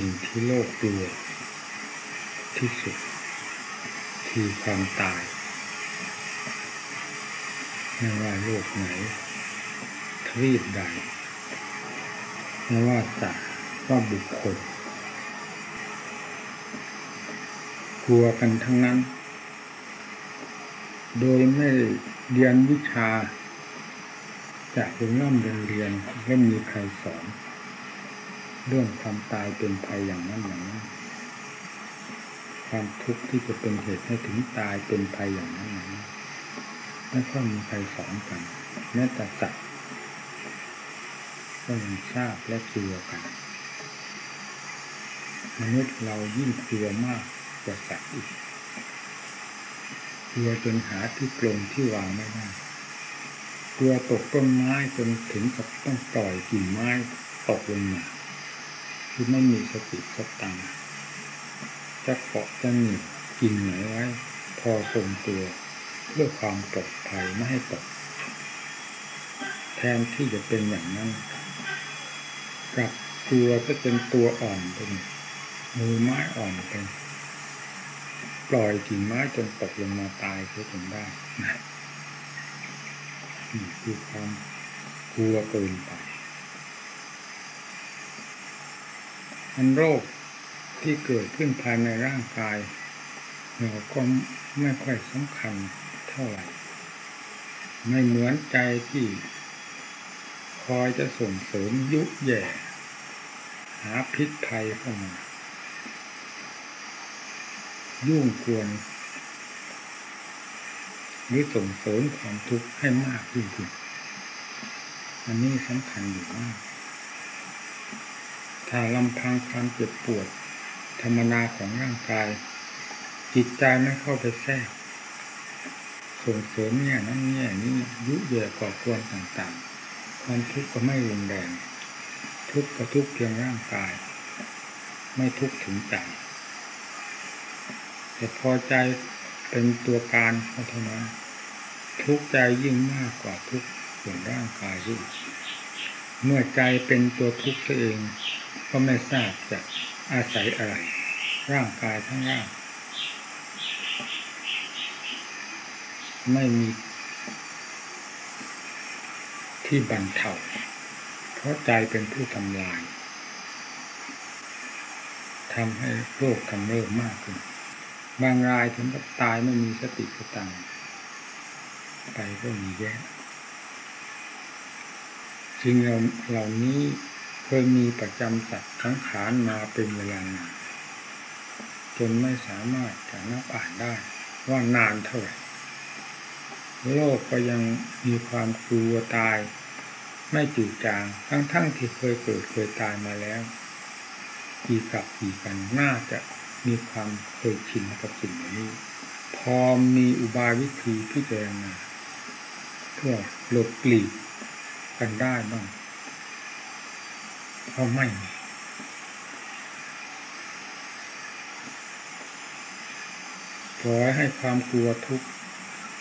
สิ่งที่โลกกลัวที่สุด คือความตาย ไม่ว่าโลกไหน ทวีปใด ไม่ว่าสัตว์ว่าบุคคล กลัวกันทั้งนั้น โดยไม่เรียนวิชา จากโรงเรียนเรียนเรียนไม่มีใครสอน เรื่องความตายเป็นภัยอย่างนั้นอย่างนั้นความทุกข์ที่จะเป็นเหตุให้ถึงตายเป็นภัยอย่างนั้นอย่างนั้นไม่ค่อยมีใครสอนกันแม้แต่สัตว์ก็ยังทราบและกลัวกัน มนุษย์เรายิ่งกลัวมากกว่าสัตว์อีกกลัวจนหาที่กลงที่วางไม่ได้กลัวตกต้นไม้จนถึงกับต้องปล่อยกิ่งไม้ตกลงมา คือไม่มีสติสตังจะเกาะจะหนีกิ่งไหนไว้ พอทรงตัวเพื่อความปลอดภัยไม่ให้ตก แทนที่จะเป็นอย่างนั้นกลับกลัวก็เป็นตัวอ่อนเป็นมือไม้อ่อนเป็นปล่อยกิ่งไม้จนตกลงมาตายเสียจนได้นี่คือความกลัวเกินไป มันโรคที่เกิดขึ้นภายในร่างกายเราก็ไม่ค่อยสำคัญเท่าไหร่ ไม่เหมือนใจที่คอยจะส่งเสริมยุแย่ หาพิษภัยเข้ามา ยุ่งกวนหรือส่งเสริมความทุกข์ให้มากยิ่งขึ้นอันนี้สำคัญอยู่มาก ถ้าลำพังความเจ็บปวด ธรรมนาของร่างกาย จิตใจไม่เข้าไปแทรกส่งเสริมแง่ยนั้นแง่ยนี้ยุแย่ก่อกวนต่างๆ ความทุกข์ก็ไม่รุนแรงทุกข์ก็ทุกข์เพียงร่างกาย ไม่ทุกข์ถึงใจแต่พอใจเป็นตัวการเท่านั้นทุกข์ใจยิ่งมากกว่าทุกข์ส่วนร่างกายยิ่งเมื่อใจเป็นตัวทุกข์ตัวเอง ก็ไม่ทราบจะอาศัยอะไร ร่างกายทั้งร่าง ไม่มีที่บรรเทาเพราะใจเป็นผู้ทำลายทำให้โรคกำเริบมากขึ้น บางรายถึงกับตายไม่มีสติสตังไปก็มีแย่สิ่งเหล่าเหล่านี้ เคยมีประจำสัตว์ทั้งขานมาเป็นเวลานานจนไม่สามารถจะนับอ่านได้ว่านานเท่าไหร่โลกก็ยังมีความกลัวตาย ไม่จืดจางทั้งๆทที่เคยเกิดเคยตายมาแล้วกี่กับกี่กันน่าจะมีความเคยชินกับสิ่งนี้ พอมีอุบายวิธีพิจารณาเพื่อหลบปลีกกันได้บ้าง ก็ไม่มีปล่อยให้ความกลัวทุกข์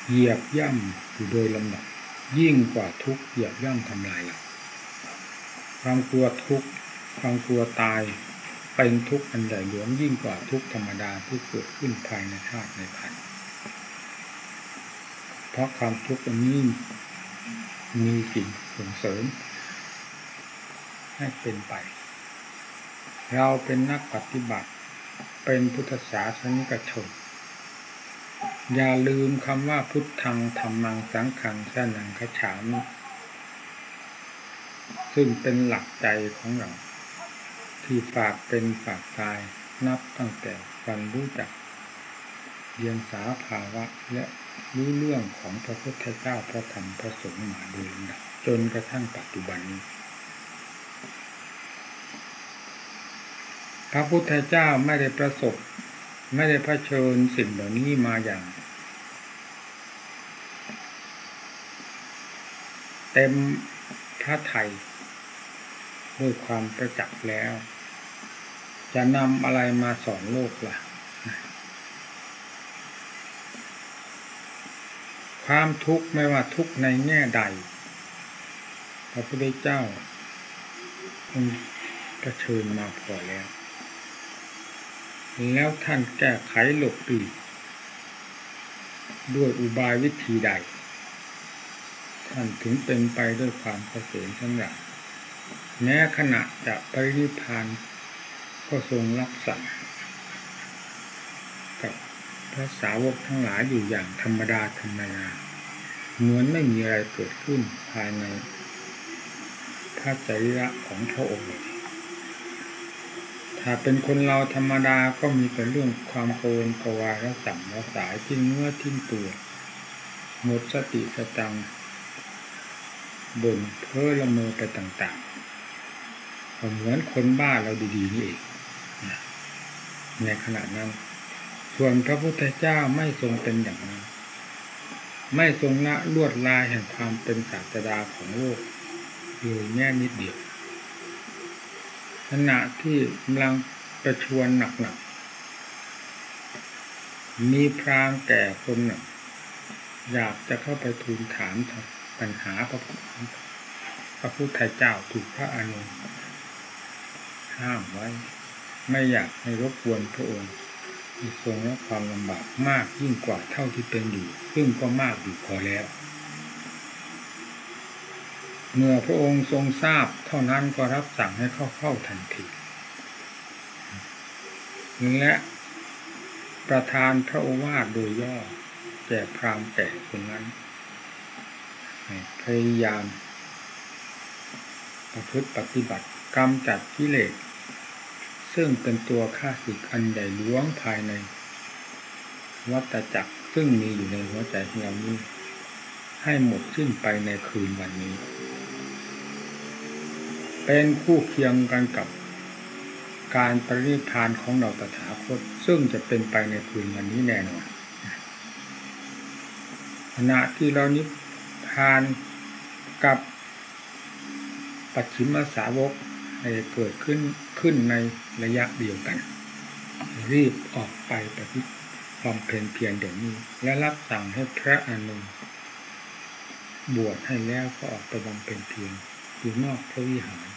เหยียบย่ำอยู่โดยลำดับยิ่งกว่าทุกข์เหยียบย่ำทำลายเราความกลัวทุกข์ความกลัวตายเป็นทุกข์อันใหญ่หลวงยิ่งกว่าทุกข์ธรรมดาที่เกิดขึ้นภายในชาติในพันเพราะความทุกข์อันนี้มีสิ่งส่งเสริม ให้เป็นไป เราเป็นนักปฏิบัติ เป็นพุทธศาสนิกชน อย่าลืมคำว่าพุทธังธรรมังสังขังสนังคฉามซึ่งเป็นหลักใจของเรา ที่ฝากเป็นฝากตายนับตั้งแต่วันรู้จักเรียนสาภาวะและรู้เรื่องของพระพุทธเจ้าพระธรรมพระสงฆ์มาโดยลำดับจนกระทั่งปัจจุบันนี้ พระพุทธเจ้าไม่ได้ประสบ ไม่ได้เผชิญสิ่งเหล่านี้มาอย่าง เต็มพระไทยด้วยความประจักษ์แล้ว จะนำอะไรมาสอนโลกล่ะ ความทุกข์ไม่ว่าทุกข์ในแง่ใด พระพุทธเจ้าคงเผชิญมาพอแล้ว แล้วท่านแก้ไขหลบหลีด้วยอุบายวิธีใด ท่านถึงเป็นไปด้วยความเกษมสำหรับแม้ขณะจะปรินิพานก็ทรงรับสั่งกับพระสาวกทั้งหลายอยู่อย่างธรรมดาธรรมดาเหมือนไม่มีอะไรเกิดขึ้นภายในพระจริยะของพระองค์ ถ้าเป็นคนเราธรรมดาก็มีแต่เรื่องความโกนกวายและสัมและสายทิ้งเนื้อทิ้งตัวหมดสติสตังบ่นเพ้อละเมอไปต่างๆเหมือนคนบ้าเราดีๆนี่เองในขณะนั้น ส่วนพระพุทธเจ้าไม่ทรงเป็นอย่างนั้น ไม่ทรงละลวดลายแห่งความเป็นศาสดาของโลกอยู่แง่นิดเดียว ขณะที่กำลังประชวนหนักๆมีพรางแก่คนหนึ่งอยากจะเข้าไปทูลถามปัญหาพระพระพุทธเจ้าถูกพระอนุห้ามไว้ ไม่อยากให้รบกวนพระองค์ทรงรับความลำบากมากยิ่งกว่าเท่าที่เป็นอยู่ ซึ่งก็มากอยู่พอแล้ว เมื่อพระองค์ทรงทราบ เท่านั้นก็รับสั่งให้เข้าเข้าทันทีและประธานพระโอวาทโดยย่อแก่พรามแก่คนนั้น พยายาม ประพฤติปฏิบัติกรรมจัดกิเลสซึ่งเป็นตัวข้าศึกอันใหญ่หลวงภายใน วัตจักรซึ่งมีอยู่ในหัวใจของเรานี้ให้หมดสิ้นไปในคืนวันนี้ เป็นคู่เคียงกันกับการปรินิพานของเราตถาคต ซึ่งจะเป็นไปในคืนวันนี้แน่นอนขณะที่เรานิพพานกับปัจฉิมสาวกเกิดขึ้นขึ้นในระยะเดียวกัน รีบออกไปปฏิความเพียรเพียรเดี๋ยวนี้ และรับสั่งให้พระอนุบวชให้แล้วก็ออกไปบำเพ็ญเพียร อยู่นอกพระวิหาร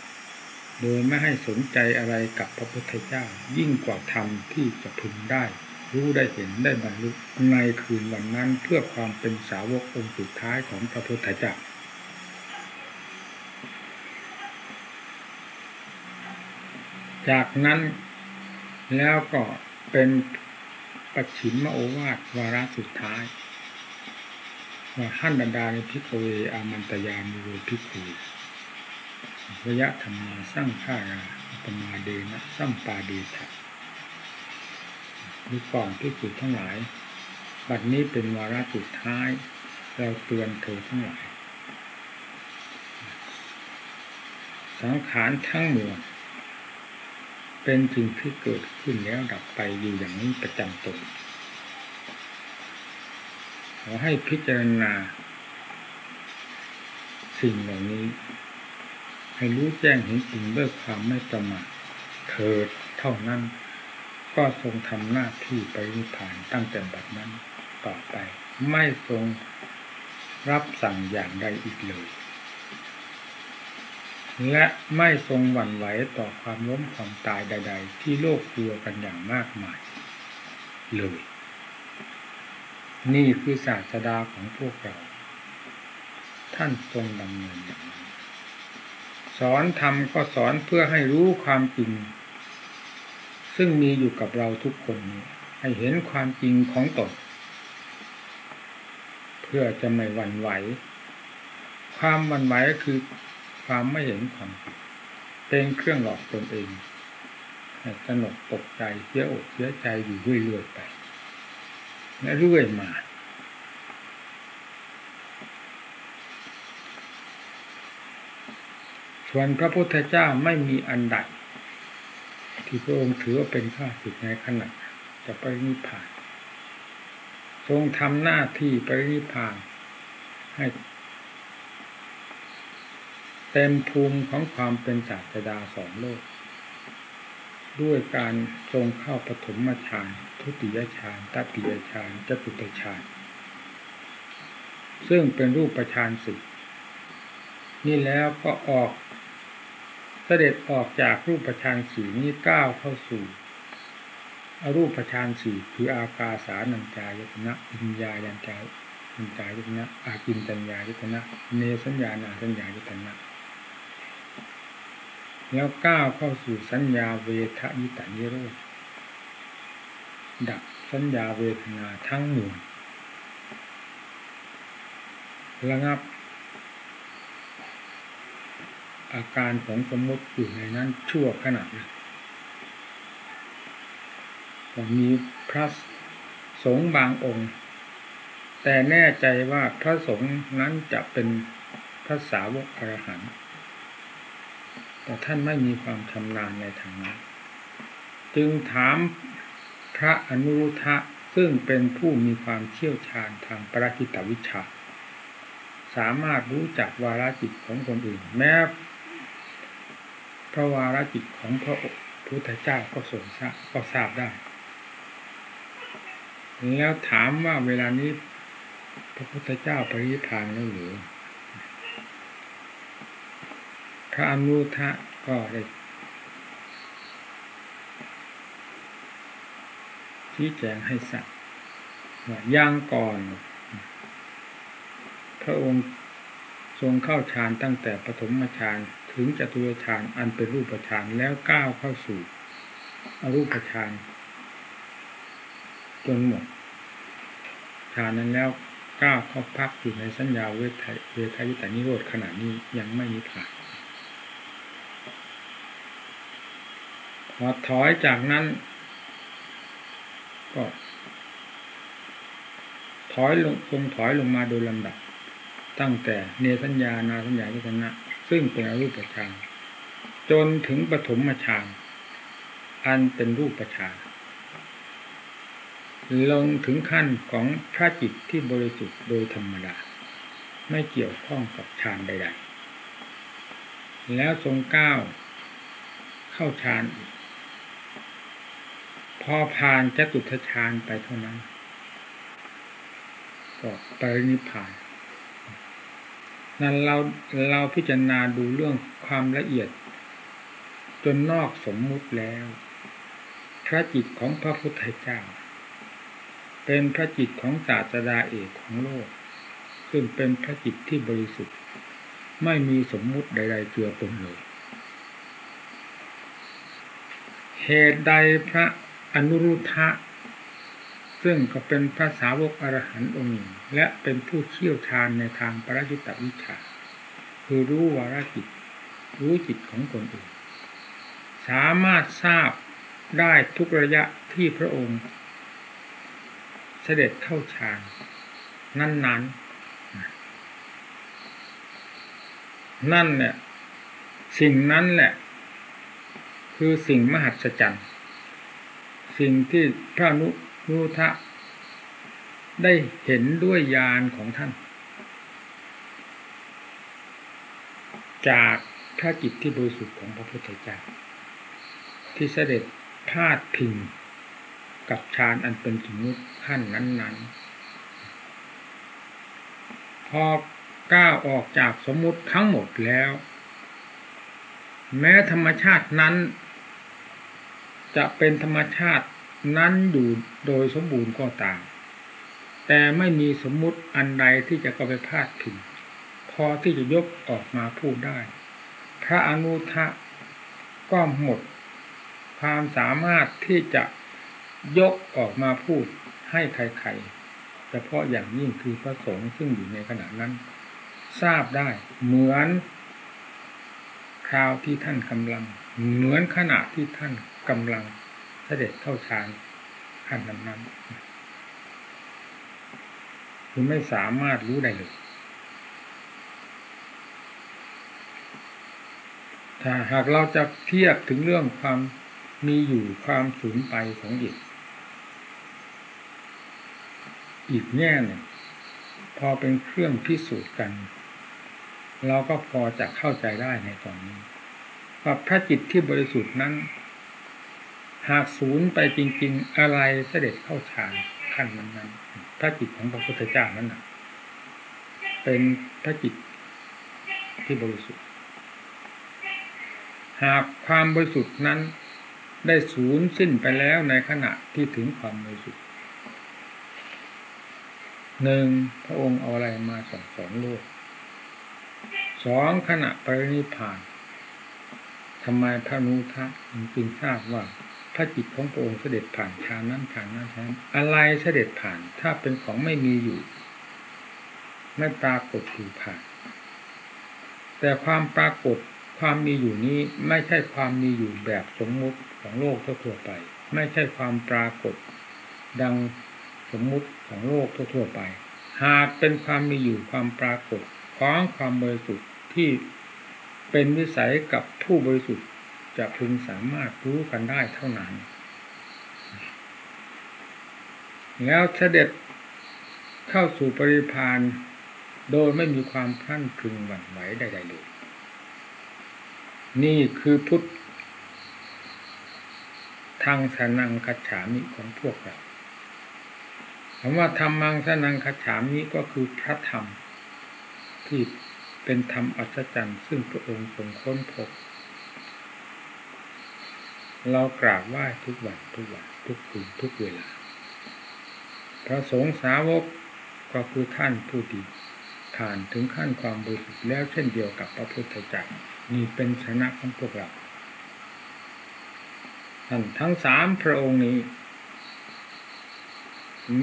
โดยไม่ให้สนใจอะไรกับพระพุทธเจ้า ยิ่งกว่าธรรมที่จะพึงได้ รู้ได้เห็นได้บรรลุในคืนวันนั้นเพื่อความเป็นสาวกองค์สุดท้ายของพระพุทธเจ้าจากนั้นแล้วก็เป็นปัจฉิมโอวาทวาระสุดท้ายว่าท่านบรรดาในพิกเวอามันตยามีโรพิคู ระยะธรรมาสร้างข้าราปมาเดนะสร้างปาดีถะมีก่อนที่สุดทั้งหลาย บัดนี้เป็นวาระสุดท้าย เราเตือนเธอทั้งหลาย สังขารทั้งมวลเป็นสิ่งที่เกิดขึ้นแล้วดับไปอยู่อย่างนี้ประจำตนขอให้พิจารณาสิ่งเหล่านี้ ให้รู้แจ้งเห็นจริงด้วยความไม่ประมาทเถิดเท่านั้น ก็ทรงทำหน้าที่ไปนิพพานตั้งแต่บัดนั้นต่อไป ไม่ทรงรับสั่งอย่างใดอีกเลย และไม่ทรงหวั่นไหวต่อความล้มความตายใด ๆ ที่โลกกลัวกันอย่างมากมายเลย นี่คือศาสดาของพวกเรา ท่านทรงดำเนินอย่างนั้น สอนธรรมก็สอนเพื่อให้รู้ความจริง ซึ่งมีอยู่กับเราทุกคน ให้เห็นความจริงของตนเพื่อจะไม่หวั่นไหว ความหวั่นไหวก็คือความไม่เห็นความเป็นเครื่องหลอกตนเองให้สนกตกใจเสียอกเสียใจอยู่เรื่อยๆไป และเรื่อยมา ส่วนพระพุทธเจ้าไม่มีอันใดที่พระองค์ถือว่าเป็นข้าศึกในขณะจะไปนิพพาน ทรงทำหน้าที่ไปนิพพาน ให้ เต็มภูมิของความเป็นศาสดาสองโลก ด้วยการทรงเข้าปฐมฌานทุติยฌานตติยฌานจตุตฌานซึ่งเป็นรูปฌานสินี่แล้วก็ออก เสด็จออกจากรูปฌานสีนี้ก้าวเข้าสู่อรูปฌานสี่คืออากาสานัญจายตนะอิญญายัญจายัญจายตนะอากินตัญญายตนะเนสัญญานาสัญญายตนะแล้วก้าวเข้าสู่สัญญาเวทยิตานิโรธดับสัญญาเวทนาทั้งมวลระงับ อาการของสมมติอยู่ในนั้นชั่วขณะหนึ่งมีพระสงฆ์บางองค์ แต่แน่ใจว่าพระสงฆ์นั้นจะเป็นพระสาวกอรหันต์แต่ท่านไม่มีความชำนาญในทางนั้น จึงถามพระอนุรุทธะซึ่งเป็นผู้มีความเชี่ยวชาญทางปรากิตวิชา สามารถรู้จักวาระจิตของคนอื่น แม้ พระวาระจิตของพระพุทธเจ้าก็ทรงทราบก็ทราบได้ แล้วถามว่าเวลานี้พระพุทธเจ้าปริพานแล้วหรือพระอนุทะก็ได้ชี้แจงให้สัตว์ว่าย่างก่อน พระองค์ทรงเข้าฌานตั้งแต่ปฐมฌาน ถึงจตุรฌานอันเป็นรูปฌานแล้วก้าวเข้าสู่อรูปฌานจนหมดฌานนั้นแล้วก้าวเข้าพักอยู่ในสัญญาเวทเวทายตานิโรธขณะนี้ยังไม่มีผ่านพอถอยจากนั้น ก็ ถอยลงทรงถอยลงมาโดยลำดับ ตั้งแต่เนสัญญานาสัญญาวิจนะ ซึ่งเป็นอรูปฌานจนถึงปฐมฌานอันเป็นรูปฌานลงถึงขั้นของพระจิตที่บริสุทธิ์โดยธรรมดา ไม่เกี่ยวข้องกับฌานใด ๆ แล้วทรงก้าวเข้าฌานอีกพอผ่านจตุทฌานไปเท่านั้นก็ปนิพพาน นั้นเราเราพิจารณาดูเรื่องความละเอียด จนนอกสมมุติแล้ว พระจิตของพระพุทธเจ้า เป็นพระจิตของศาสดาเอกของโลก ซึ่งเป็นพระจิตที่บริสุทธิ์ ไม่มีสมมุติใด ๆเจือปนเลย เหตุใดพระอนุรุทธะ ซึ่งก็เป็นพระสาวกอรหันต์องค์หนึ่งและเป็นผู้เชี่ยวชาญในทางปรจิตวิชา คือรู้วาระจิต รู้จิตของคนอื่น สามารถทราบได้ทุกระยะที่พระองค์ เสด็จเข้าฌานนั้น ๆ นั่นแหละสิ่งนั้นแหละ คือสิ่งมหัศจรรย์ สิ่งที่พระนุ นุทะได้เห็นด้วยญาณของท่าน จากพระจิตที่บริสุทธิ์ของพระพุทธเจ้าที่เสด็จพาดพิงกับฌานอันเป็นสมมุติขั้นนั้น ๆ พอก้าวออกจากสมมุติทั้งหมดแล้ว แม้ธรรมชาตินั้น จะเป็นธรรมชาติ นั้นอยู่โดยสมบูรณ์ก็ตาม แต่ไม่มีสมมุติอันใดที่จะก็ไปพาดถึงพอที่จะยกออกมาพูดได้ พระอนุทะก็หมด ความสามารถที่จะยกออกมาพูดให้ใครๆเฉพาะอย่างยิ่งคือพระสงฆ์ซึ่งอยู่ในขณะนั้น ทราบได้เหมือนคราวที่ท่านกำลัง เหมือนขณะที่ท่านกำลัง สด็จเข้าฌานขั้นนั้นคือไม่สามารถรู้ได้เลยถ้าหากเราจะเทียบถึงเรื่องความมีอยู่ความสูญไปของจิตอีกแง่หนึ่งพอเป็นเครื่องพิสูจน์กัน เราก็พอจะเข้าใจได้ในตอนนี้ว่าพระจิตที่บริสุทธิ์นั้น หากศูนย์ไปจริง ๆ อะไรเสด็จเข้าฌานขั้นนั้นๆพระจิตของพระพุทธเจ้านั้นนะเป็นพระจิตที่บริสุทธิ์ หากความบริสุทธิ์นั้นได้สูญสิ้นไปแล้วในขณะที่ถึงความบริสุทธิ์หนึ่งพระองค์เอาอะไรมาสอนสอนโลกสองขณะปรินิพานทำไมพระนุทะจึงทราบว่า พระจิตของพระองค์เสด็จผ่านทางนั้นทางนั้นทางอะไรเสด็จผ่านถ้าเป็นของไม่มีอยู่ ไม่ปรากฏอยู่ผ่าน แต่ความปรากฏความมีอยู่นี้ไม่ใช่ความมีอยู่แบบสมมุติของโลกทั่วไป ไม่ใช่ความปรากฏ ดังสมมุติของโลกทั่วไป หากเป็นความมีอยู่ความปรากฏของความบริสุทธิ์ที่เป็นวิสัยกับผู้บริสุทธิ์ จะพึงสามารถรู้กันได้เท่านั้น แล้วเสด็จเข้าสู่ปริพานโดยไม่มีความพลั่นพึงหวั่นไหวใดๆเลย นี่คือพุทธทางสนังคัจฉามิของพวกเราคำว่าธรรมังสนังคัจฉามิก็คือพระธรรม ที่เป็นธรรมอัศจรรย์ซึ่งพระองค์ทรงค้นพบ เรากราบไหว้ทุกวันทุกวันทุกคืนทุกเวลา พระสงฆ์สาวกก็คือท่านผู้ดีผ่านถึงขั้นความบริสุทธิ์แล้วเช่นเดียวกับพระพุทธเจ้านี่เป็นชนะของพวกเราท่านทั้งสามพระองค์นี้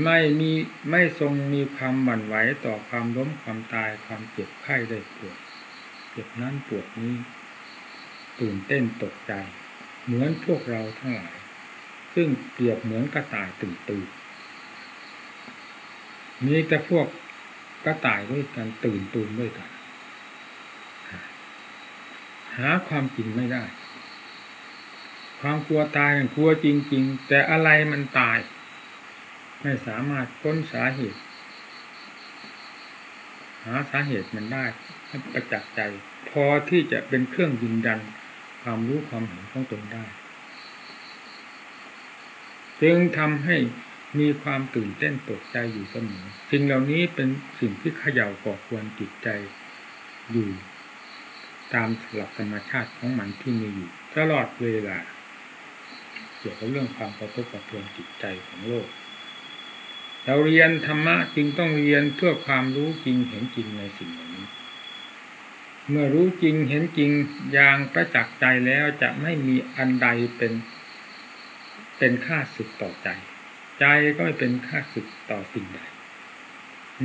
ไม่มีไม่ทรงมีความหวั่นไหวต่อความล้มความตายความเจ็บไข้ได้ปวดเจ็บนั้นปวดนี้ ตื่นเต้นตกใจ เหมือนพวกเราทั้งหลาย ซึ่งเปรียบเหมือนกระต่ายตื่นตื่นมีแต่พวกกระต่ายด้วยกันตื่นตูนด้วยกัน หาความจริงไม่ได้ ความกลัวตายกลัวจริง ๆ แต่อะไรมันตาย ไม่สามารถค้นสาเหตุ หาสาเหตุมันได้ประจักษ์ใจ พอที่จะเป็นเครื่องยืนยัน ความรู้ความเห็นของตนได้ จึงทำให้มีความตื่นเต้นตกใจอยู่เสมอสิ่งเหล่านี้เป็นสิ่งที่เขย่าก่อควรจิตใจอยู่ตามหลักธรรมชาติของมันที่มีอยู่ตลอดเวลา เกี่ยวกับเรื่องความกระทบกระเทือนจิตใจของโลก เราเรียนธรรมะจึงต้องเรียนเพื่อความรู้จริงเห็นจริงในสิ่งเหล่านี้ เมื่อรู้จริงเห็นจริงอย่างประจักษ์ใจแล้วจะไม่มีอันใดเป็น เป็นค่าสึกต่อใจ ใจก็ไม่เป็นค่าศึกต่อสิ่งใด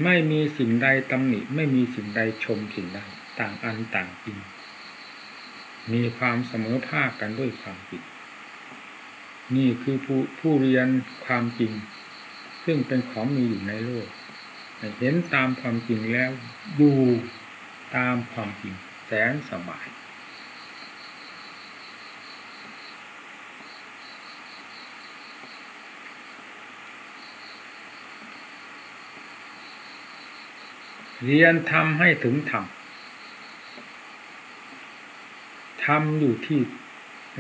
ไม่มีสิ่งใดตำหนิไม่มีสิ่งใดชมสิ่งใดต่างอันต่างจริง มีความเสมอภาคกันด้วยความจริงนี่คือผู้ผู้เรียนความจริง ซึ่งเป็นของมีอยู่ในโลก เห็นตามความจริงแล้วดู ตามความจริงแสนสบายเรียนทำให้ถึงธรรมทำอยู่ที่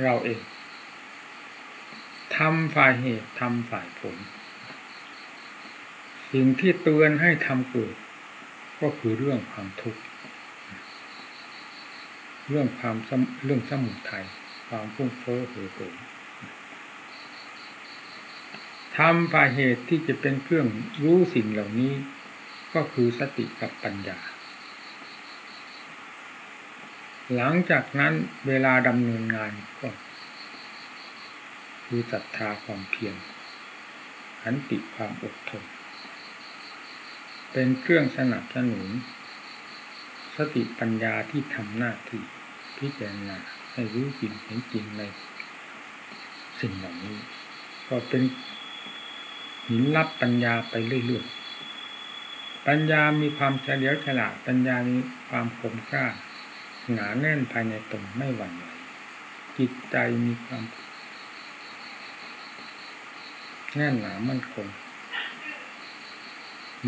เราเองทำฝ่ายเหตุทำฝ่ายผล สิ่งที่เตือนให้ทำเกิด ก็คือเรื่องความทุกข์ เรื่องความเรื่องสมุทัยความฟุ้งเฟ้อเหตุผลทำฝ่ายเหตุที่จะเป็นเครื่องรู้สิ่งเหล่านี้ ก็คือสติกับปัญญา หลังจากนั้นเวลาดำเนินงานก็ คือศรัทธาความเพียรขันติความอดทน เป็นเครื่องสนับสนุน สติปัญญาที่ทำหน้าที่ พิจารณาให้รู้จริงเห็นจริงในสิ่งเหล่านี้ ก็เป็นหินรับปัญญาไปเรื่อยๆ ปัญญามีความเฉลียวฉลาดปัญญามีความคมกล้าหนาแน่นภายในตนไม่หวั่นไหวจิตใจมีความแน่นหนามั่นคง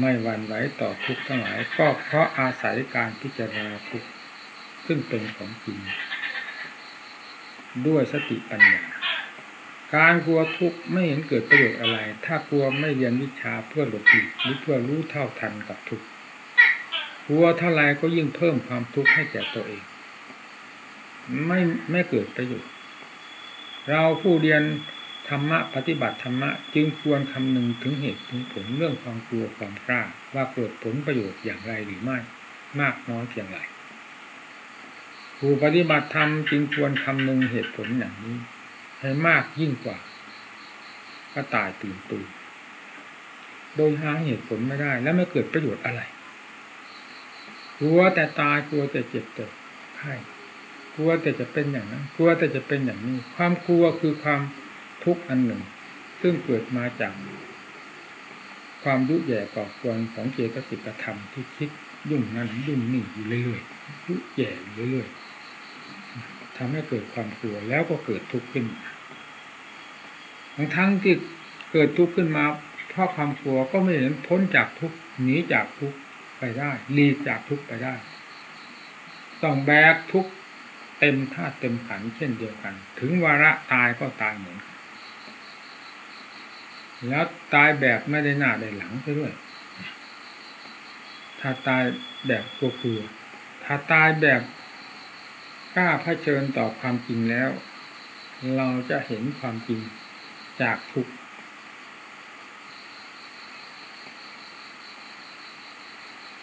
ไม่หวั่นไหวต่อทุกข์ทั้งหลายก็เพราะอาศัยการพิจารณาทุกข์ ซึ่งเป็นของจริง ด้วยสติปัญญา การกลัวทุกข์ไม่เห็นเกิดประโยชน์อะไร ถ้ากลัวไม่เรียนวิชาเพื่อหลบหลีกหรือเพื่อรู้เท่าทันกับทุกข์กลัวเท่าไรก็ยิ่งเพิ่มความทุกข์ให้แก่ตัวเอง ไม่ไม่เกิดประโยชน์ เราผู้เรียนธรรมะปฏิบัติธรรมะจึงควรคำนึงถึงเหตุถึงผลเรื่องความกลัวความกล้าว่าเกิดผลประโยชน์อย่างไรหรือไม่ มากน้อยเพียงไร ผู้ปฏิบัติธรรมจึงควรคำนึงเหตุผลอย่างนี้ ให้มากยิ่งกว่าก็ตายตื่นตื่นโดยหาเหตุผลไม่ได้ และไม่เกิดประโยชน์อะไรกลัวแต่ตายกลัวแต่เจ็บแต่ไข้กลัวแต่จะเป็นอย่างนั้นกลัวแต่จะเป็นอย่างนี้ ความกลัวคือความทุกข์อันหนึ่ง ซึ่งเกิดมาจาก ความยุ่แย่ก่อควรของเจตสิกธรรมที่คิดยุ่งนั้นยุ่งนี่อยู่เรื่อยๆยุ่แย่อยู่เรื่อยๆทำให้เกิดความกลัวแล้วก็เกิดทุกข์ขึ้นทั้งทั้งที่เกิดทุกข์ขึ้นมาเพราะความกลัวก็ไม่เห็นพ้นจากทุกข์หนีจากทุกข์ไปได้หลีกจากทุกข์ไปได้ ต้องแบกทุกข์เต็มท่าเต็มขันเช่นเดียวกัน ถึงวาระตายก็ตายเหมือนกัน แล้วตายแบบไม่ได้หน้าได้หลังไปด้วย ถ้าตายแบบกลัวถ้าตายแบบกล้าเผชิญต่อความจริงแล้ว เราจะเห็นความจริงจากทุก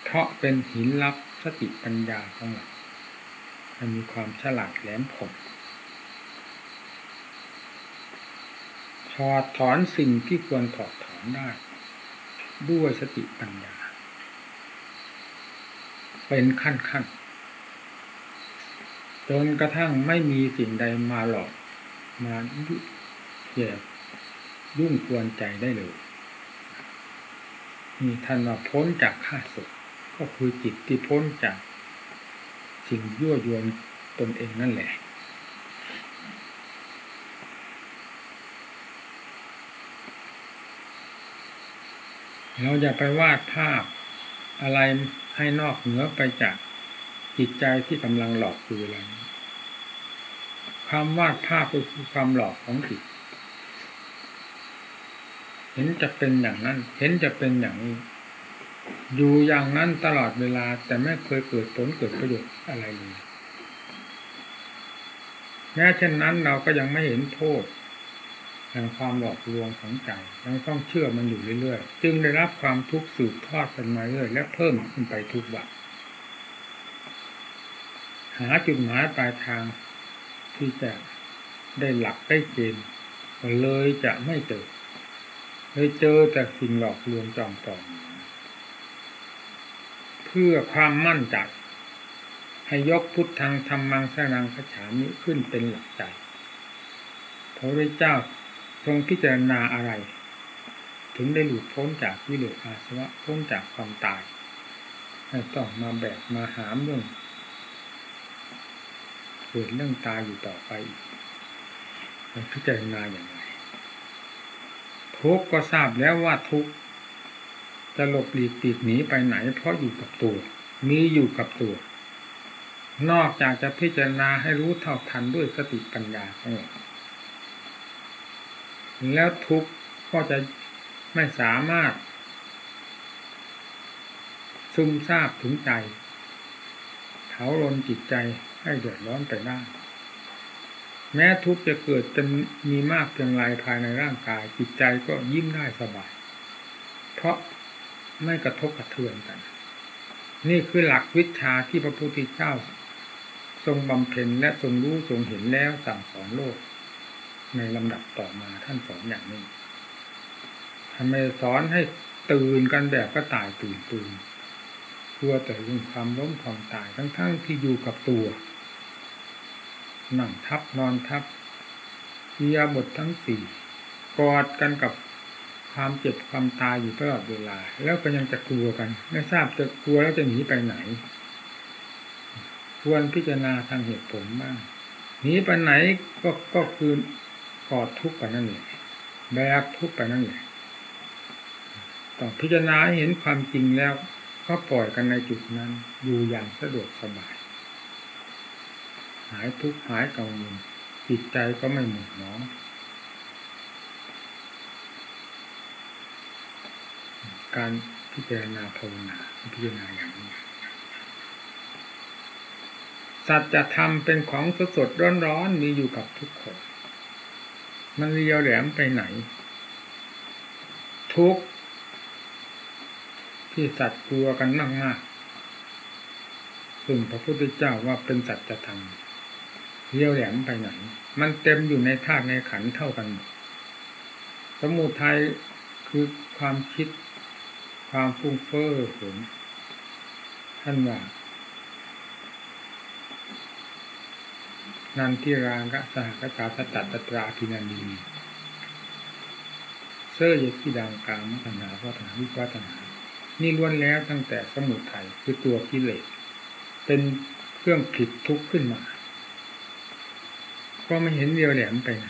เพราะเป็นหินลับสติปัญญาของเรามันมีความฉลาดแหลมคม ถอดถอนสิ่งที่ควรถอดถอนได้ ด้วยสติปัญญา เป็นขั้นขั้นจนกระทั่งไม่มีสิ่งใดมาหลอกมาแย่ยุ่งกวนใจได้เลยนี่ท่านว่าพ้นจากข้าศึกก็คือจิตที่พ้นจากสิ่งยั่วยวนตนเองนั่นแหละ เราอย่าไปวาดภาพอะไรให้นอกเหนือไปจากจิตใจที่กำลังหลอกคืออะไรความวาดภาพก็คือความหลอกของจิตเห็นจะเป็นอย่างนั้น เห็นจะเป็นอย่างนี้ อยู่อย่างนั้นตลอดเวลาแต่ไม่เคยเกิดผลเกิดประโยชน์อะไรเลยแม้เช่นนั้นเราก็ยังไม่เห็นโทษ แห่งความหลอกลวงของใจยังต้องเชื่อมันอยู่เรื่อยๆ จึงได้รับความทุกข์สืบทอดกันมาเรื่อยและเพิ่มขึ้นไปทุกวันหาจุดหมายปลายทางที่จะได้หลักได้เกณฑ์เลยจะไม่เจอเลยเจอแต่สิ่งหลอกลวงจอมปลอมเพื่อความมั่นใจให้ยกพุทธังธรรมังสนังขฉามิขึ้นเป็นหลักใจพระพุทธเจ้า ทรงพิจารณาอะไร ถึงได้หลุดพ้นจากวิเลศอาสวะพ้นจากความตายไม่ต้องมาแบกมาหามเรื่องเกิดเรื่องตายอยู่ต่อไปอีกพิจารณาอย่างไรทุกก็ทราบแล้วว่าทุกจะหลบหลีกปีกหนีไปไหน เพราะอยู่กับตัว มีอยู่กับตัว นอกจากจะพิจารณาให้รู้เท่าทันด้วยสติปัญญาของเรา แล้วทุกก็จะไม่สามารถ ซึมซาบถึงใจเผาลนจิตใจให้เดือดร้อนไปได้แม้ทุกจะเกิดจะมีมากเพียงไรภายในร่างกาย จิตใจก็ยิ้มได้สบาย เพราะไม่กระทบกระเทือนกัน นี่คือหลักวิชาที่พระพุทธเจ้า ทรงบำเพ็ญและทรงรู้ทรงเห็นแล้วสั่งสอนโลก ในลำดับต่อมาท่านสอนอย่างนี้ทำไมสอนให้ตื่นกันแบบก็ตายตื่นตื่นกลัวแต่เรื่องความล้มความตายทั้งๆทที่อยู่กับตัวนั่งทับนอนทับเยียบททั้งสี่กอดกันกับความเจ็บความตายอยู่ตลอดเวลา แล้วก็ยังจะกลัวกัน ไม่ทราบจะกลัวแล้วจะหนีไปไหน ควรพิจารณาทางเหตุผลบ้างหนีไปไหนก็ก็คือ อดทุกข์ไปนั่นแหละแบกทุกข์ไปนั่นแหละต้องพิจารณาเห็นความจริงแล้วก็ปล่อยกันในจุดนั้นอยู่อย่างสะดวกสบาย หายทุกข์หายกังวลจิตใจก็ไม่หมุนหมองการพิจารณาภาวนาพิจารณาอย่างนี้สัจธรรมเป็นของสดสดร้อนร้อนมีอยู่กับทุกคน มันเรียวแหลมไปไหน ทุกที่สัตว์กลัวกันมากมากๆซึ่งพระพุทธเจ้าว่าเป็นสัจธรรมเรียวแหลมไปไหน มันเต็มอยู่ในธาตุในขันเท่ากัน สมุทัยคือความคิด ความฟุ้งเฟ้อเหินท่านว่า นันทิรางกะสหกตาสตัตตราพินานีเสื้อเยกิดังกลางพัฒนาวัฒนาวิวัฒนา นี่ล้วนแล้วตั้งแต่สมุทัยคือตัวกิเลสเป็นเครื่องผิดทุกข์ขึ้นมา ก็ไม่เห็นเดียวแหลมไปไหน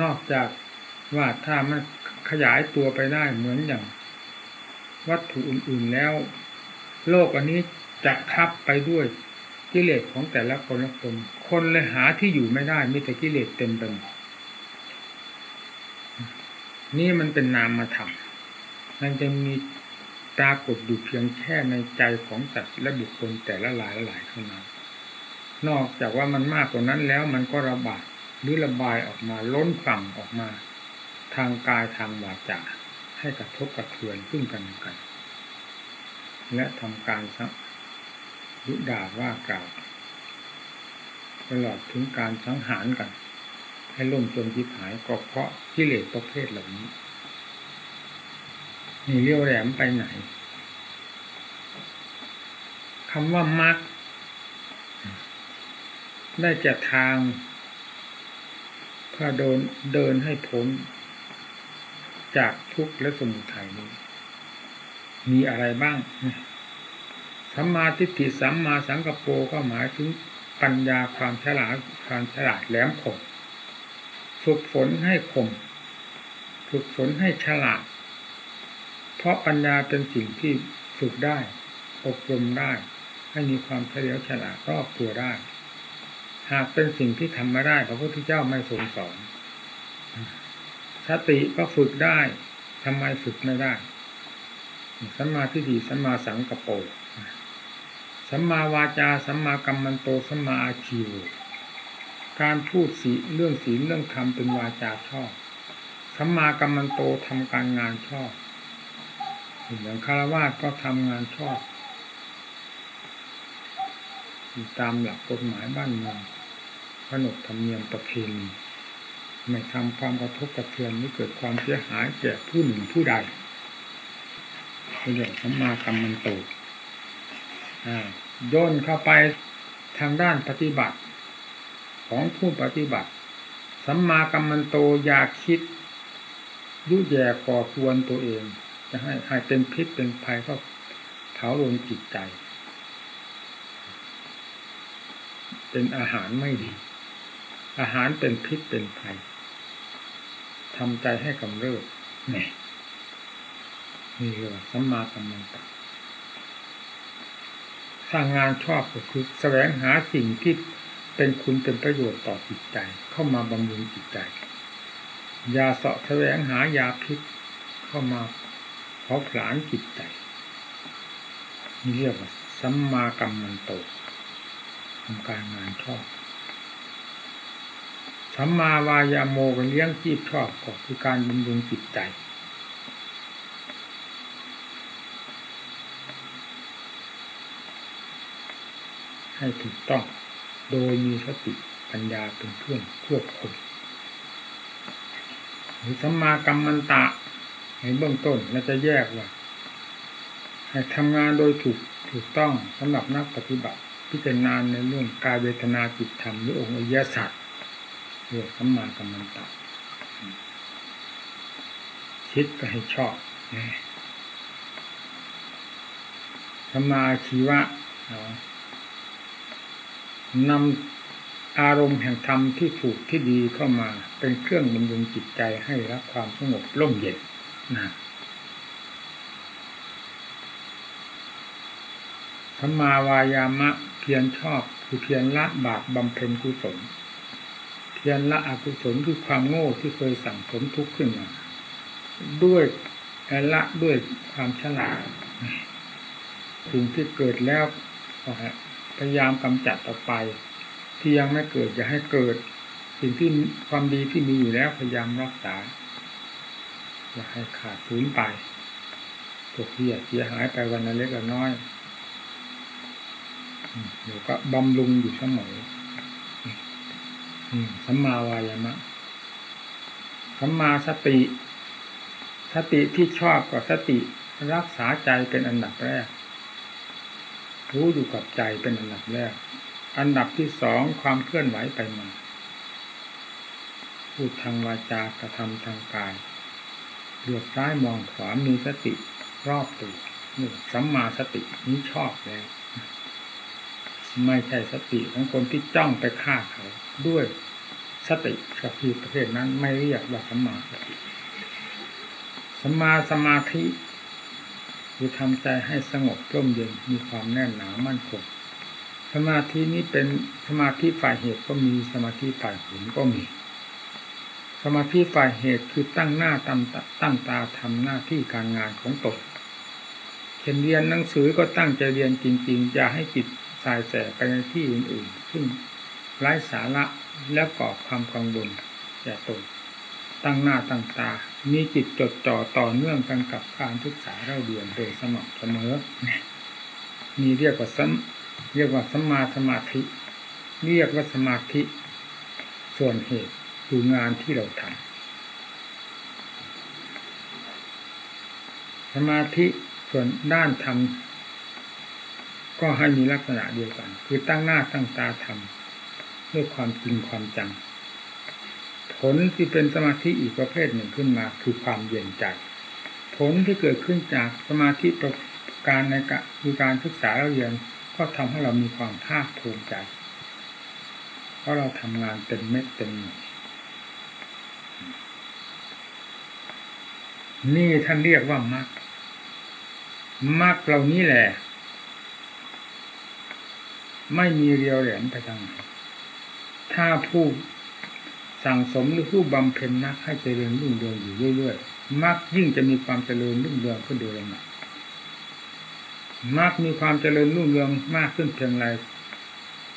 นอกจากว่าถ้ามันขยายตัวไปได้เหมือนอย่าง วัตถุอื่นๆแล้ว โลกอันนี้จะทับไปด้วย กิเลสของแต่ละคนละคน คนเลยหาที่อยู่ไม่ได้มีแต่กิเลสเต็มไปหมดนี่มันเป็นนามธรรมมันจะมีปรากฏอยู่เพียงแค่ในใจของสัตว์และบุคคลแต่ละหลายหลายเท่านั้น นอกจากว่ามันมากกว่านั้นแล้วมันก็ระบาดหรือระบายออกมาล้นฝั่งออกมา ทางกายทางวาจาให้กระทบกระเทือนซึ่งกันและกัน และทำการสัง ดุด่าว่ากล่าวตลอดถึงการสังหารกัน ให้ล่มจมทิพหายก็เพราะกิเลสประเภทเหล่านี้นี่เลี้ยวแหลมไปไหนคำว่ามักได้แก่ทางเพื่อเดินเดินให้พ้น จากทุกข์และสมุทัยนี้มีอะไรบ้าง สัมมาทิฏฐิสัมมาสังกปรก็หมายถึงปัญญาความฉลาดความฉลาดแหลมคมฝึกฝนให้คมฝึกฝนให้ฉลาด เพราะปัญญาเป็นสิ่งที่ฝึกได้ อบรมได้ ให้มีความเฉลียวฉลาดรอบตัวได้ หากเป็นสิ่งที่ทำไม่ได้พระพุทธเจ้าไม่ทรงสอนสติก็ฝึกได้ทำไมฝึกไม่ได้สัมมาทิฏฐิสัมมาสังกปร สัมมาวาจาสัมมากัมมันโตสัมมาอาชีวการพูดสีเรื่องศีลเรื่องธรรมเป็นวาจาชอบสัมมากัมมันโตทำการงานชอบอย่างคารวะก็ทำงานชอบตามหลักกฎหมายบ้านเมืองขนบธรรมเนียมประเพณีไม่ทำความกระทบกระเทือนไม่เกิดความเสียหายแก่ผู้หนึ่งผู้ใดเป็นอย่างสัมมากัมมันโต ย่นเข้าไปทางด้านปฏิบัติ ของผู้ปฏิบัติ สัมมากัมมันโตอยากคิดยุแย่ก่อควรตัวเอง จะให้ให้เป็นพิษเป็นภัยก็เผาลงจิตใจ เป็นอาหารไม่ดี อาหารเป็นพิษเป็นภัยทำใจให้กำเริบเนี่ยนี่เรียกว่าสัมมากัมมันตส ร้างงานชอบก็คือแสวงหาสิ่งที่เป็นคุณเป็นประโยชน์ต่อจิตใจ เข้ามาบำรุงจิตใจยาเสาะแสวงหายาพิษเข้ามาเผาผลาญจิตใจนี่เรียกว่าสัมมากัมมันโตทำการงานชอบสัมมาวายาโมกันเลี้ยงจีบชอบก็คือการบำรุงจิตใจ ให้ถูกต้อง โดยมีสติปัญญาเป็นเครื่องควบคุมหรือสัมมากรรมมันตะในเบื้องต้นเราจะแยกว่าให้ทำงานโดยถูกถูกต้องสำหรับนักปฏิบัติ พิจารณาในเรื่องกายเวทนาจิตธรรมหรือองค์อริยสัจเรียกสัมมากรรมันตะคิดก็ให้ชอบสัมมาชีวะ นำอารมณ์แห่งธรรมที่ถูกที่ดีเข้ามาเป็นเครื่องบำรุงจิตใจให้รับความสงบร่มเย็นนะธรรมาวายามะเพียรชอบคือเพียรละบาปบำเพ็ญกุศล เพียรละอกุศลคือความโง่ที่เคยสั่งสมทุกข์ขึ้นมา ด้วยละด้วยความฉลาดสิ่งที่เกิดแล้ว พยายามกำจัดออกไป ที่ยังไม่เกิดอย่าให้เกิด สิ่งที่ความดีที่มีอยู่แล้วพยายามรักษาอย่าให้ขาดสูญไปตกเสียเสียหายไปวันละเล็กละน้อยเดี๋ยวก็บำรุงอยู่เสมอสัมมาวายามะสัมมาสติ สติที่ชอบกับสติรักษาใจเป็นอันดับแรก รู้อยู่กับใจเป็นอันดับแรก อันดับที่สองความเคลื่อนไหวไปมาพูดทางวาจากระทำทางกายเลือกซ้ายมองขวามีสติ รอบตัวนี่สัมมาสตินี้ชอบแล้วไม่ใช่สติของคนที่จ้องไปฆ่าเขา ด้วยสติกับที่ประเภทนั้นไม่เรียกว่าสัมมาสติสัมมาสมาธิ คือทำใจให้สงบร่มเย็นมีความแน่นหนามั่นคงสมาธินี้เป็นสมาธิฝ่ายเหตุก็มีสมาธิฝ่ายผลก็มี สมาธิฝ่ายเหตุคือตั้งหน้าตั้งตั้งตาทำหน้าที่การงานของตนเช่นเรียนหนังสือก็ตั้งใจเรียนจริง ๆ อย่าให้จิตสายแสไปในที่อื่นๆ ซึ่งไร้สาระและก่อความกังวลแก่ตนตั้งหน้าตั้งตา มีจิตจดจ่อต่อเนื่องกันกับการศึกษาเราเรียนโดยสม่ำเสมอมีเรียกว่าสัมเรียกว่าสัมมาสมาธิ เรียกว่าสมาธิ ส่วนเหตุคืองานที่เราทำสมาธิส่วนด้านธรรมก็ให้มีลักษณะเดียวกัน คือตั้งหน้าตั้งตาทำด้วยความจริงความจัง ผลที่เป็นสมาธิอีกประเภทหนึ่งขึ้นมา คือความเย็นใจผลที่เกิดขึ้นจากสมาธิประการในคือการศึกษาเรียนก็ทำให้เรามีความภาคภูมิใจ เพราะเราทำงานเต็มเม็ดเต็มหน่วยนี่ท่านเรียกว่ามรรคมรรคเหล่านี้แหละ ไม่มีเรียวแหลมไปทางไหนถ้าผู้ สั่งสมหรือผู้บำเพ็ญนักให้เจริญรุ่งเรืองอยู่เรื่อยๆมรรคยิ่งจะมีความเจริญรุ่งเรืองขึ้นโดยลำดับมรรคมีความเจริญรุ่งเรืองมากขึ้นเพียงไร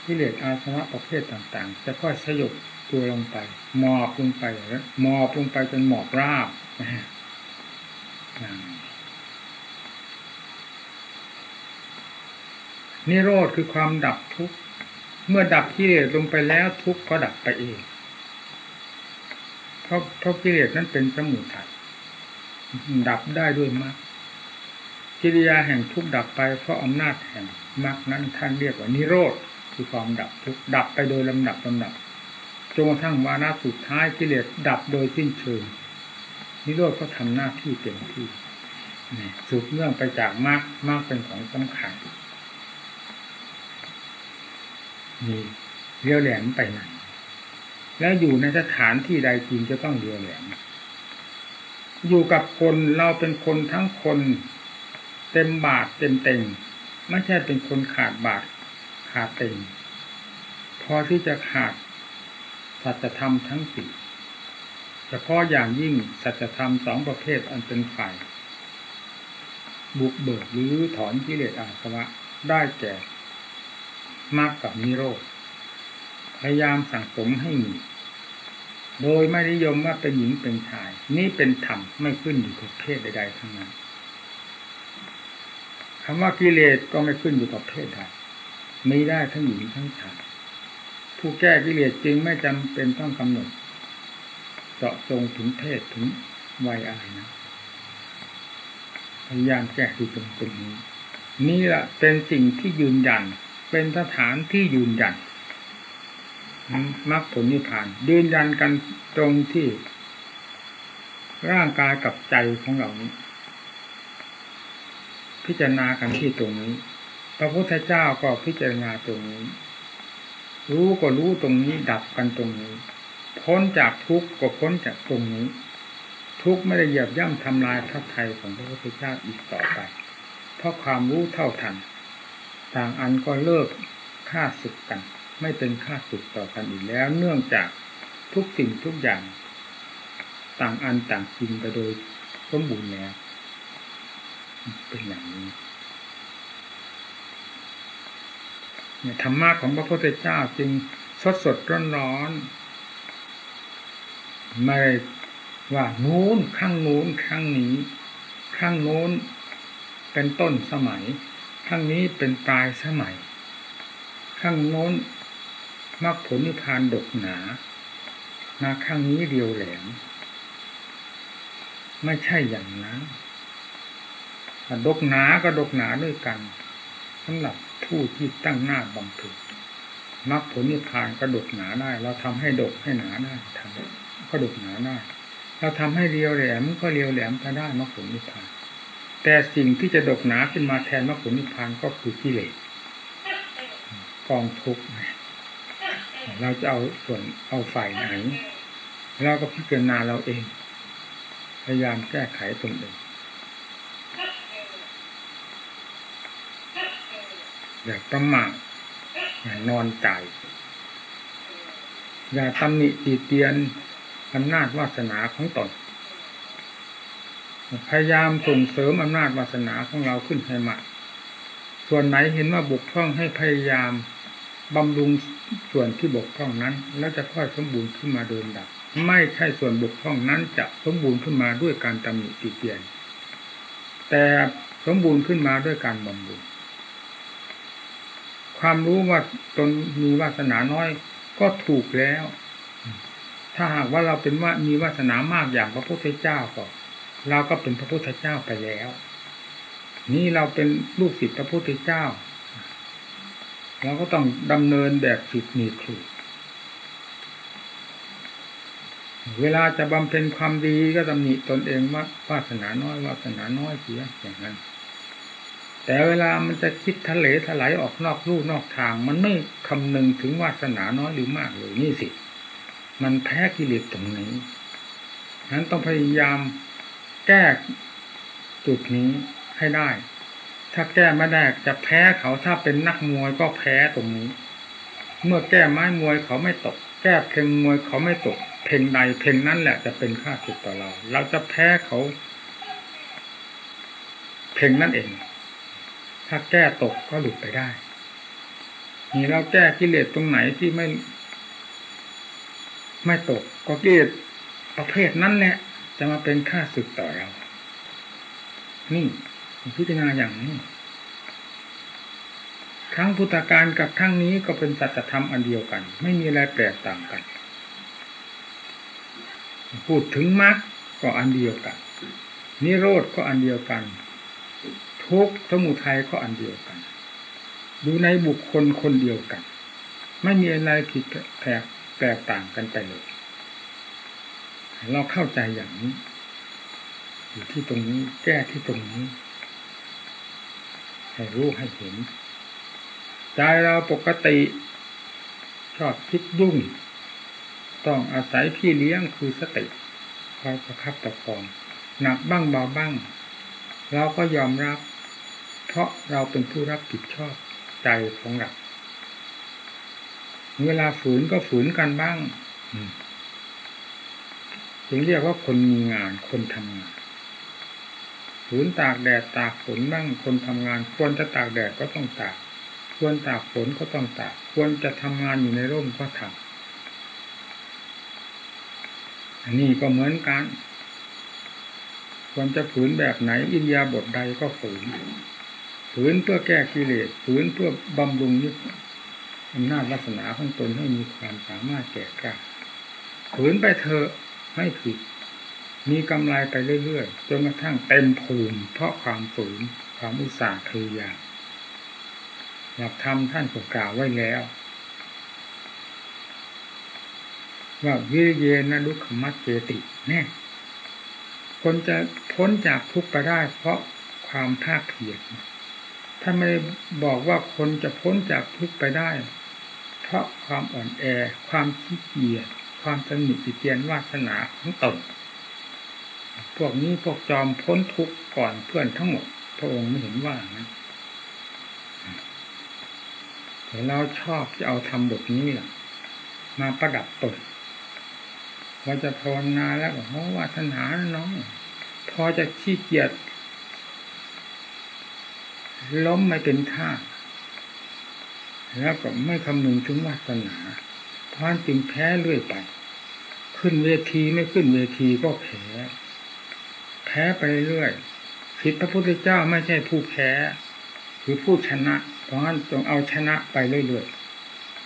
กิเลสอาสวะประเภทต่างๆ จะค่อยสยบตัวลงไปหมอบลงไปแล้วหมอบลงไปจนหมอบราบนิโรธคือความดับทุกข์เมื่อดับกิเลสลงไปแล้วทุกข์ก็ดับไปเอง เพราะเพราะกิเลสนั้นเป็นสมุทัยดับได้ด้วยมรรคกิริยาแห่งทุกข์ดับไปเพราะอำนาจแห่งมรรคนั้นท่านเรียกว่านิโรธคือความดับทุกข์ดับไปโดยลำดับลำดับจนกระทั่งวาระสุดท้ายกิเลสดับโดยสิ้นเชิงนิโรธก็ทำหน้าที่เต็มที่สืบเนื่องไปจากมรรคมรรคเป็นของสำคัญนี่เรียวแหลมไปไหน แล้วอยู่ในสถานที่ใดจริงจะต้องเรียวแหลมอยู่กับคนเราเป็นคนทั้งคน เต็มบาทเต็มเต็งไม่ใช่เป็นคนขาดบาทขาดเต็งพอที่จะขาดสัจธรรมทั้งสี่เฉพาะอย่างยิ่งสัจธรรมสองประเภทอันเป็นฝ่ายบุกเบิกหรือถอนกิเลสอาสวะได้แก่มากกับนิโรธ พยายามสั่งสมให้มี โดยไม่นิยมว่าเป็นหญิงเป็นชาย นี่เป็นธรรมไม่ขึ้นอยู่กับเพศใด ๆ ทั้งนั้นคำว่ากิเลสก็ไม่ขึ้นอยู่กับเพศใดมีได้ทั้งหญิงทั้งชายผู้แก้กิเลสจึงไม่จำเป็นต้องกำหนดเจาะจงถึงเพศถึงวัยอะไรนะพยายามแก้ที่ตรงตรงนี้ นี่แหละเป็นสิ่งที่ยืนยัน เป็นสถานที่ยืนยัน มรรคผลนิพพานยืนยันกันตรงที่ ร่างกายกับใจของเรานี้ พิจารณากันที่ตรงนี้ พระพุทธเจ้าก็พิจารณาตรงนี้ รู้ก็รู้ตรงนี้ดับกันตรงนี้ พ้นจากทุกข์ก็พ้นจากตรงนี้ ทุกข์ไม่ได้เหยียบย่ำทำลายพระไทยของพระพุทธเจ้าอีกต่อไป เพราะความรู้เท่าทัน ต่างอันก็เลิกฆ่าศึกกัน ไม่เป็นฆ่าศึกต่อกันอีกแล้ว เนื่องจากทุกสิ่งทุกอย่าง ต่างอันต่างจริงไปโดยสมบูรณ์แล้ว เป็นอย่างนี้เนี่ยธรรมะของพระพุทธเจ้าจึงสดสดร้อนร้อนไม่ว่านู้นข้างนู้นข้างนี้ ข้างโน้น เป็นต้นสมัย ข้างนี้เป็นปลายสมัย ข้างโน้น มรรคผลนิพพานดกหนา มาข้างนี้เดียวแหลม ไม่ใช่อย่างนั้นดกหนาก็ดกหนาด้วยกันสำหรับผู้ที่ตั้งหน้าบำเพ็ญมรรคผลนิพพานก็ดกหนาได้ เราทำให้ดกให้หนาได้ทำก็ดกหนาได้เราทำให้เรียวแหลมก็เรียวแหลมก็ได้มรรคผลนิพพาน แต่สิ่งที่จะดกหนาขึ้นมาแทนมรรคผลนิพพานก็คือกิเลสกองทุกข์ เราจะเอาส่วนเอาฝ่ายไหนเราก็พิจารณาเราเอง พยายามแก้ไขตนเองอย่าประมาทอย่านอนใจอย่าตำหนิตีเตียนอำนาจวาสนาของตนพยายามส่งเสริมอำนาจวาสนาของเราขึ้นให้มากส่วนไหนเห็นว่าบกพร่องให้พยายาม บำรุงส่วนที่บกพร่องนั้น แล้วจะค่อยสมบูรณ์ขึ้นมาโดยดับ ไม่ใช่ส่วนบกพร่องนั้นจะสมบูรณ์ขึ้นมาด้วยการตำหนิตีเตียน แต่สมบูรณ์ขึ้นมาด้วยการบำรุงความรู้ว่าตนมีวาสนาน้อย ก็ถูกแล้ว ถ้าหากว่าเราเป็นว่ามีวาสนามากอย่างพระพุทธเจ้าก็เราก็เป็นพระพุทธเจ้าไปแล้ว นี่เราเป็นลูกศิษย์พระพุทธเจ้า เราก็ต้องดำเนินแบบศิษย์มีครูเวลาจะบำเพ็ญความดีก็ตำหนิตนเองว่าวาสนาน้อยวาสนาน้อยเสียอย่างนั้น แต่เวลามันจะคิดทะเลถลายออกนอกลู่นอกทาง มันไม่คำนึงถึงวาสนาน้อยหรือมากเลยนี่สิ มันแพ้กิเลสตรงนี้นั้นต้องพยายามแก้จุดนี้ให้ได้ ถ้าแก้ไม่ได้จะแพ้เขาถ้าเป็นนักมวยก็แพ้ตรงนี้ เมื่อแก้ไม้มวยเขาไม่ตก แก้เพลงมวยเขาไม่ตก เพลงใดเพลงนั้นแหละจะเป็นค่าสุดต่อเรา เราจะแพ้เขา เพลงนั่นเอง ถ้าแก้ตกก็หลุดไปได้นี่เราแก้กิเลสตรงไหนที่ไม่ ไม่ตก ก็กิเลสประเภทนั้นแหละ จะมาเป็นค่าศึกต่อเรา นี่ พิจารณาอย่างนี้ครั้งพุทธการกับครั้งนี้ก็เป็นสัจธรรมอันเดียวกัน ไม่มีอะไรแปลกต่างกัน พูดถึงมรรคก็อันเดียวกัน นิโรธก็อันเดียวกัน ทุกสมุทัยก็อันเดียวกัน ดูในบุคคลคนเดียวกัน ไม่มีอะไรผิดแปลกแตกต่างกันไปเลย เราเข้าใจอย่างนี้ อยู่ที่ตรงนี้แก้ที่ตรงนี้ ให้รู้ให้เห็นใจเราปกติชอบคิดยุ่ง ต้องอาศัยพี่เลี้ยงคือสติคอยประคับประคองหนักบ้างเบาบ้าง เราก็ยอมรับ เพราะเราเป็นผู้รับผิดชอบใจของเราเวลาฝืนก็ฝืนกันบ้าง ถึงเรียกว่าคนมีงานคนทำงาน ฝืนตากแดดตากฝนบ้างคนทำงาน ควรจะตากแดดก็ต้องตาก ควรตากฝนก็ต้องตาก ควรจะทำงานอยู่ในร่มก็ทำอันนี้ก็เหมือนกัน ควรจะฝืนแบบไหนอินยาบทใดก็ฝืน ฝืนเพื่อแก้กิเลสฝืนเพื่อบำรุงยึดอำนาจลักษณะของตนให้มีความสามารถแก่กล้าฝืนไปเถอะไม่ผิด มีกำไรไปเรื่อยๆจนกระทั่งเต็มภูมิเพราะความฝืนความอุตสาห์คือยาหลักธรรมท่านก็กล่าวไว้แล้ว ว่าวิเยนะดุขมัจเจติแน่คนจะพ้นจากทุกข์ไปได้ เพราะความภาคเพียรถ้าไม่บอกว่าคนจะพ้นจากทุกข์ไปได้ เพราะความอ่อนแอ ความขี้เกียจความสนิทติเตียนวาสนาของตน พวกนี้พวกจอมพ้นทุกข์ก่อนเพื่อนทั้งหมด พระองค์ไม่เห็นว่านะแต่เราชอบจะเอาทำบทนี้แหละมาประดับตนพอจะภาวนาแล้วก็เพราะวาสนาน้องพอจะขี้เกียจล้มไม่เป็นท่า แล้วก็ไม่คำนึงถึงวาสนาพราะจึงแพ้เรื่อยไป ขึ้นเวทีไม่ขึ้นเวทีก็แพ้ แพ้ไปเรื่อยคิดพระพุทธเจ้าไม่ใช่ผู้แพ้คือผู้ชนะ เพราะงั้นจงเอาชนะไปเรื่อย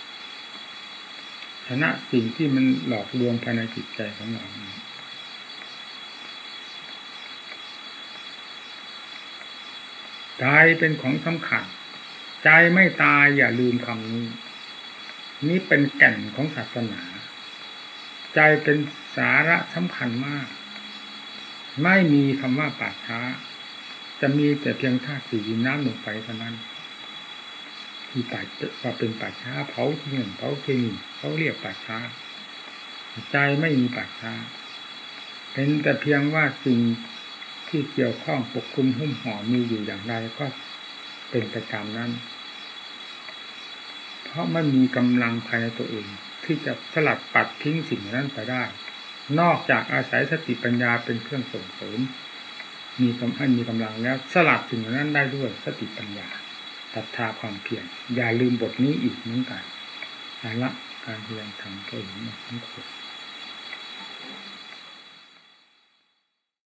ๆชนะสิ่งที่มันหลอกลวงภายในจิตใจของเราใจเป็นของสำคัญ ใจไม่ตายอย่าลืมคำนี้ นี่เป็นแก่นของศาสนา ใจเป็นสาระสำคัญมาก ไม่มีคำว่าป่าช้า จะมีแต่เพียงธาตุสี่ดินน้ำลงไปเท่านั้นที่ป่าว่าเป็นป่าช้าเผาที่หนึ่งเผาที่นี่เขาเรียกป่าช้า ใจไม่มีป่าช้า เป็นแต่เพียงว่าสิ่งที่เกี่ยวข้องปกคลุมหุ้มห่อมีอยู่อย่างไรก็เป็นไปตามนั้น เพราะไม่มีกำลังภายในตัวเอง ที่จะสลัดปัดทิ้งสิ่งนั้นไปได้ นอกจากอาศัยสติปัญญาเป็นเครื่องส่งเสริม มีกำลังมีกำลังแล้วสลัดสิ่งนั้นได้ด้วยสติปัญญาศรัทธาความเพียรอย่าลืมบทนี้อีกเหมือนกันอันละการเรียนทำก็อย่างนี้ทั้งหมด